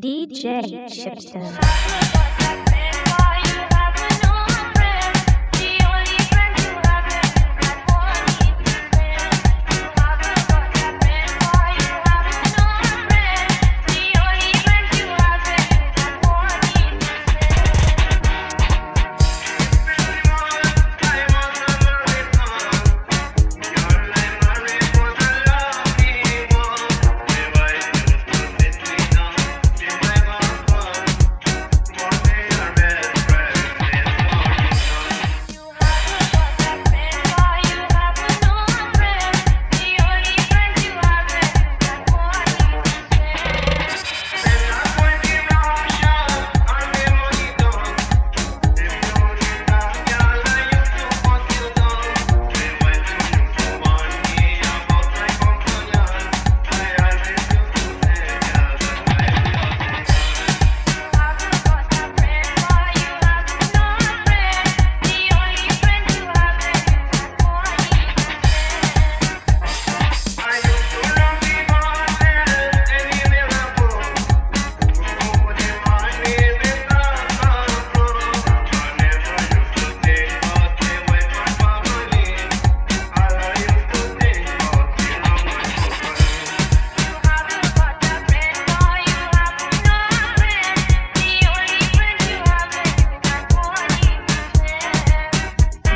DJ Chipton.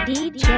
e d